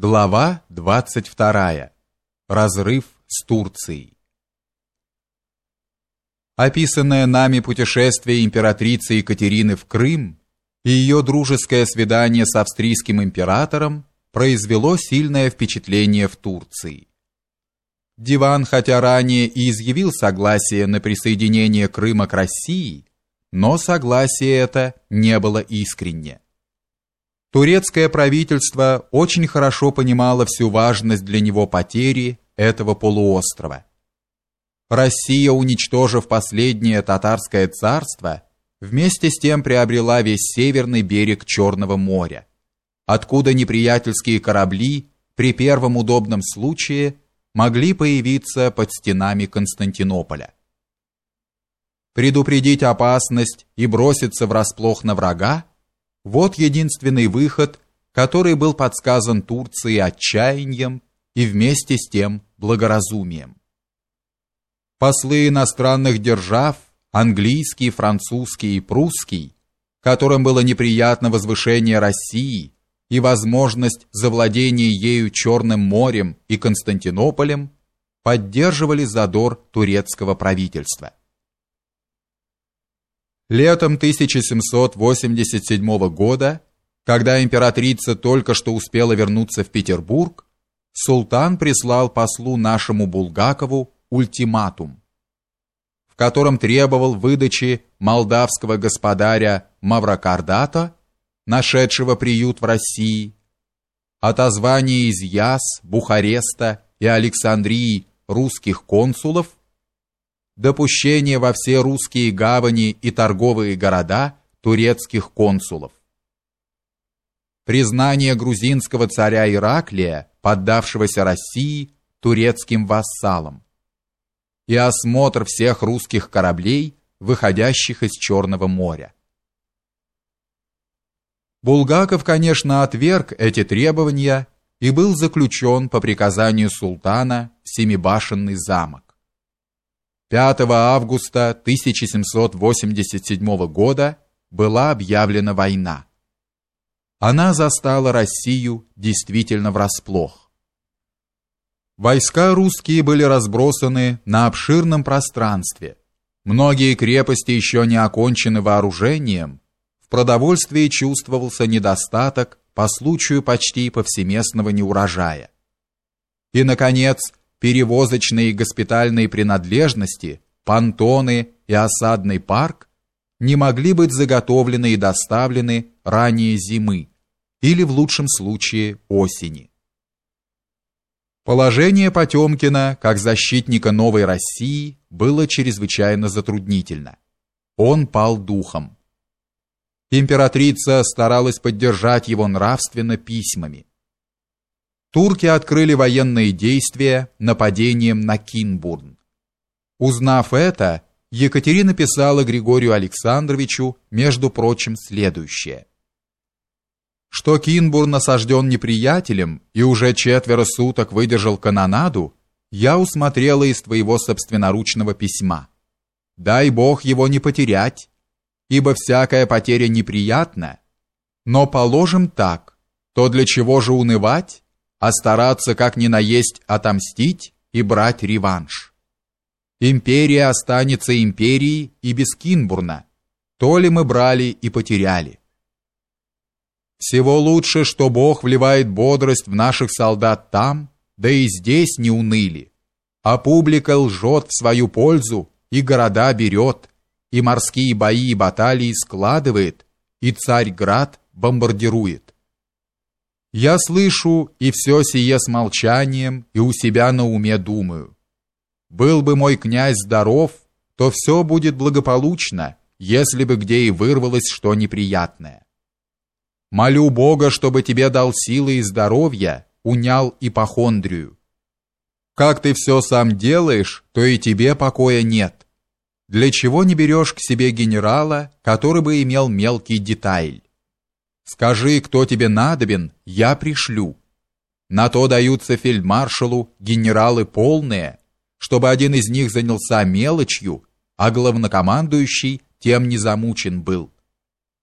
Глава 22. Разрыв с Турцией. Описанное нами путешествие императрицы Екатерины в Крым и ее дружеское свидание с австрийским императором произвело сильное впечатление в Турции. Диван, хотя ранее и изъявил согласие на присоединение Крыма к России, но согласие это не было искренне. Турецкое правительство очень хорошо понимало всю важность для него потери этого полуострова. Россия, уничтожив последнее татарское царство, вместе с тем приобрела весь северный берег Черного моря, откуда неприятельские корабли при первом удобном случае могли появиться под стенами Константинополя. Предупредить опасность и броситься врасплох на врага вот единственный выход, который был подсказан Турции отчаянием и вместе с тем благоразумием. Послы иностранных держав, английский, французский и прусский, которым было неприятно возвышение России и возможность завладения ею Черным морем и Константинополем, поддерживали задор турецкого правительства. Летом 1787 года, когда императрица только что успела вернуться в Петербург, султан прислал послу нашему Булгакову ультиматум, в котором требовал выдачи молдавского господаря Маврокардата, нашедшего приют в России, отозвания из Яс, Бухареста и Александрии русских консулов допущение во все русские гавани и торговые города турецких консулов. Признание грузинского царя Ираклия, поддавшегося России, турецким вассалам. И осмотр всех русских кораблей, выходящих из Черного моря. Булгаков, конечно, отверг эти требования и был заключен по приказанию султана в Семибашенный замок. 5 августа 1787 года была объявлена война. Она застала Россию действительно врасплох. Войска русские были разбросаны на обширном пространстве. Многие крепости еще не окончены вооружением. В продовольствии чувствовался недостаток по случаю почти повсеместного неурожая. И наконец, перевозочные и госпитальные принадлежности, понтоны и осадный парк не могли быть заготовлены и доставлены ранее зимы или в лучшем случае осени. Положение Потемкина как защитника новой России было чрезвычайно затруднительно. Он пал духом. Императрица старалась поддержать его нравственно письмами турки открыли военные действия нападением на Кинбурн. Узнав это, Екатерина писала Григорию Александровичу, между прочим, следующее: что Кинбурн осажден неприятелем и уже четверо суток выдержал канонаду, я усмотрела из твоего собственноручного письма. Дай Бог его не потерять, ибо всякая потеря неприятна. Но положим так, то для чего же унывать? А стараться как ни наесть отомстить и брать реванш. Империя останется империей и без Кинбурна. То ли мы брали и потеряли. Всего лучше, что Бог вливает бодрость в наших солдат там, да и здесь не уныли. А публика лжет в свою пользу и города берет, и морские бои и баталии складывает, и Царьград бомбардирует. Я слышу и все сие с молчанием и у себя на уме думаю. Был бы мой князь здоров, то все будет благополучно, если бы где и вырвалось что неприятное. Молю Бога, чтобы тебе дал силы и здоровья, унял ипохондрию. Как ты все сам делаешь, то и тебе покоя нет. Для чего не берешь к себе генерала, который бы имел мелкий деталь? Скажи, кто тебе надобен, я пришлю. На то даются фельдмаршалу генералы полные, чтобы один из них занялся мелочью, а главнокомандующий тем не замучен был.